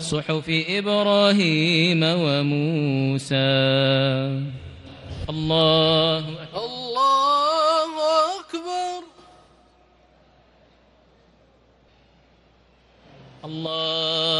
صحف إبراهيم وموسى. الله أكبر. الله أكبر. الله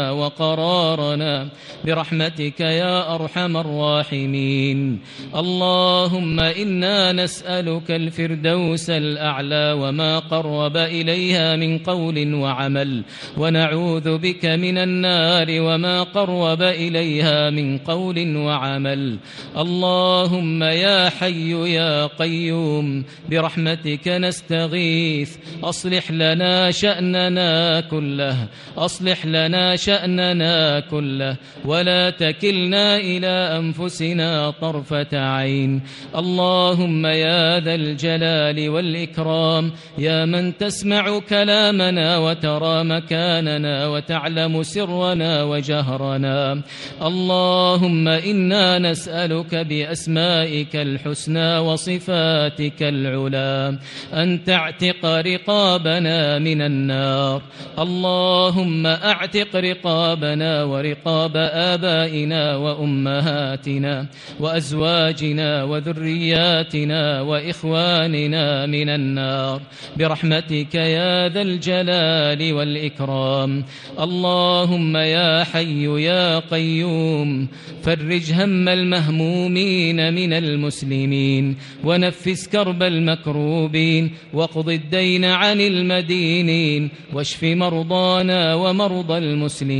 وقرارنا. برحمتك يا أرحم الراحمين. اللهم إنا نسألك الفردوس الأعلى وما قرب إليها من قول وعمل. ونعوذ بك من النار وما قرب إليها من قول وعمل. اللهم يا حي يا قيوم برحمتك نستغيث. أصلح لنا شأننا كله. أصلح لنا شأننا كله ولا تكلنا إلى أنفسنا طرفة عين. اللهم يا ذا الجلال والإكرام يا من تسمع كلامنا وترى مكاننا وتعلم سرنا وجهرنا. اللهم إنا نسألك بأسمائك الحسنى وصفاتك العلا أن تعتق رقابنا من النار. اللهم أعتق رقابنا ورقاب آبائنا وأمهاتنا وأزواجنا وذرياتنا وإخواننا من النار. برحمتك يا ذا الجلال والإكرام. اللهم يا حي يا قيوم فرج هم المهمومين من المسلمين ونفس كرب المكروبين واقض الدين عن المدينين واشف مرضانا ومرضى المسلمين.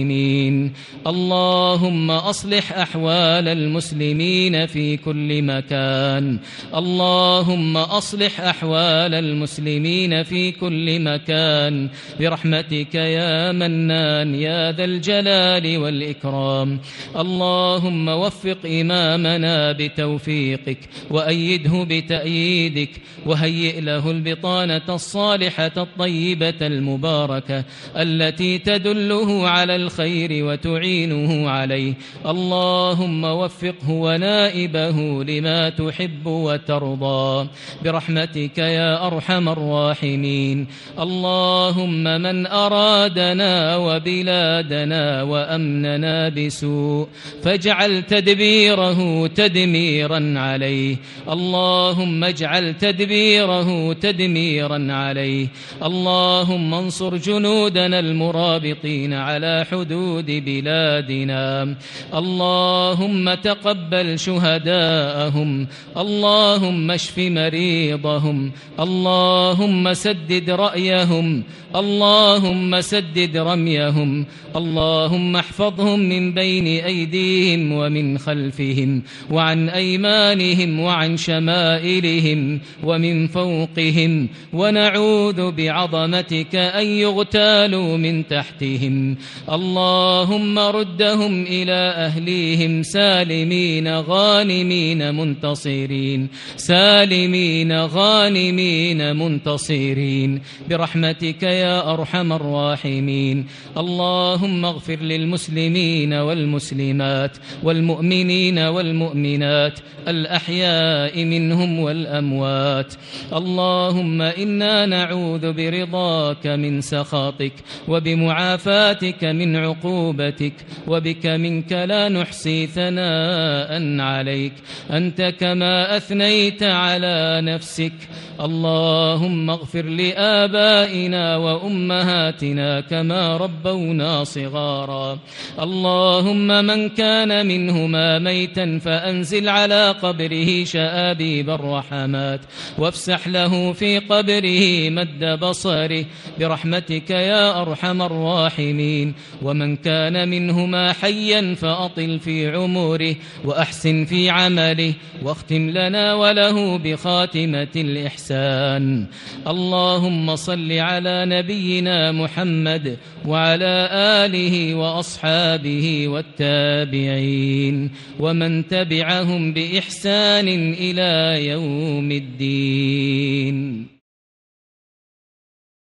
اللهم أصلح أحوال المسلمين في كل مكان. اللهم أصلح أحوال المسلمين في كل مكان. برحمتك يا منان يا ذا الجلال والإكرام. اللهم وفق إمامنا بتوفيقك وأيده بتأييدك وهيئ له البطانة الصالحة الطيبة المباركة التي تدله على الخير وتعينه عليه. اللهم وفقه ونائبه لما تحب وترضى. برحمتك يا أرحم الراحمين. اللهم من أرادنا وبلادنا وأمننا بسوء فاجعل تدبيره تدميرا عليه. اللهم اجعل تدبيره تدميرا عليه. اللهم انصر جنودنا المرابطين على حدود بلادنا. اللهم تقبل شهداءهم. اللهم اشف مريضهم. اللهم سدد رأيهم. اللهم سدد رميهم. اللهم احفظهم من بين أيديهم ومن خلفهم وعن أيمانهم وعن شمائلهم ومن فوقهم. ونعوذ بعظمتك أن يغتالوا من تحتهم. اللهم ردهم إلى أهليهم سالمين غانمين منتصرين سالمين غانمين منتصرين برحمتك يا أرحم الراحمين اللهم اغفر للمسلمين والمسلمات والمؤمنين والمؤمنات الأحياء منهم والأموات اللهم إنا نعوذ برضاك من سخطك وبمعافاتك من عقوبتك وبك منك لا نحصي ثناء عليك. أنت كما أثنيت على نفسك. اللهم اغفر لآبائنا وأمهاتنا كما ربونا صغارا. اللهم من كان منهما ميتا فأنزل على قبره شآبيب الرحمات. وافسح له في قبره مد بصره. برحمتك يا أرحم الراحمين. ومن كان منهما حيا فأطل في عمره وأحسن في عمله واختم لنا وله بخاتمة الإحسان. اللهم صل على نبينا محمد وعلى آله وأصحابه والتابعين ومن تبعهم بإحسان إلى يوم الدين.